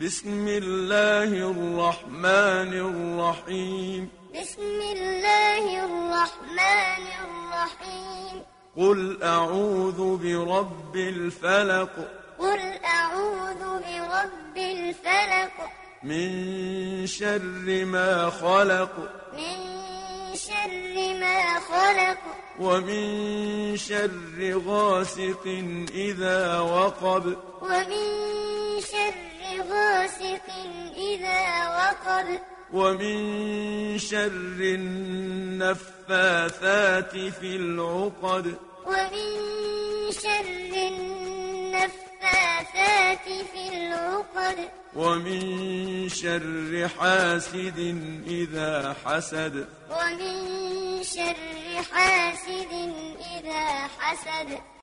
بسم الله الرحمن الرحيم. بسم الله الرحمن الرحيم قل أعوذ برب الفلق قل أعوذ برب الفلق من شر ما خلق من شر ما خلق ومن شر غاسق إذا وقب ومن شر غاسق إذا وقب ومن شر النفاثات في العقد. ومن شر النفاثات في العقد. ومن شر حاسد إذا حسد. ومن شر حاسد إذا حسد.